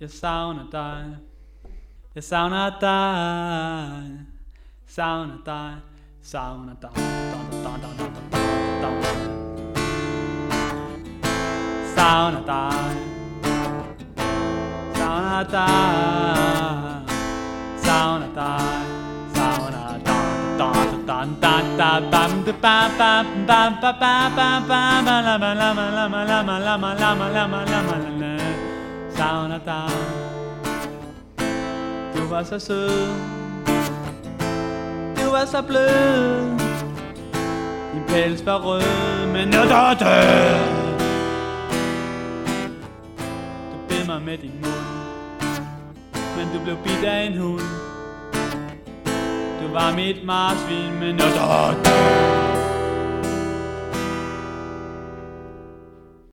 Jeg savner dig. Jeg savner dig. Savner dig. Savner dig. Dun, dun, dun, dun, dun, dun, dun. Savner dig. Savner dig. Savner dig. Savner dig. Dun, dun, dun, dun, bam, da, bam, bam, bam, bam, bam, bam, bam, lama, lama, lama, lama, lama, lama, lama, lama, lama. Savner dig. Du var så sød. Du var så blød. Din pels var rød, men nu er du død. Du bed mig med din mund, men du blev bidt af en hund. Du var mit marsvin, men nu er du død.